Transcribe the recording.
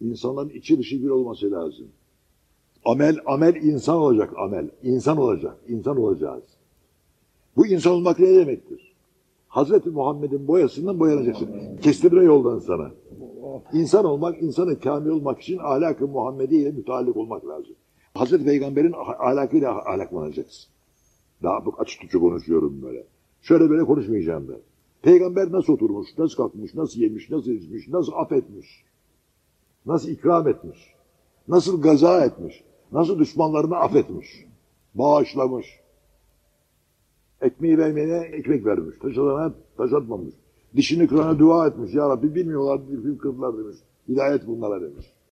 İnsanların içi dışı bir olması lazım. Amel, amel insan olacak amel. İnsan olacak, insan olacağız. Bu insan olmak ne demektir? Hazreti Muhammed'in boyasından boyanacaksın. Kestirme yoldan sana. İnsan olmak, insanı kamil olmak için ahlak-ı Muhammedi ile müteallik olmak lazım. Hazreti Peygamber'in ah- ahlakıyla ahlaklanacaksın. Daha bu açık Türkçe konuşuyorum böyle. Şöyle böyle konuşmayacağım ben. Peygamber nasıl oturmuş, nasıl kalkmış, nasıl yemiş, nasıl içmiş, nasıl affetmiş, nasıl ikram etmiş, nasıl gaza etmiş, nasıl düşmanlarını affetmiş, bağışlamış. Ekmeği vermeyene ekmek vermiş, taş atana taş atmamış. Dişini kırana dua etmiş. Ya Rabbi bilmiyorlar, bir kırdılar demiş. Hidayet bunlara demiş.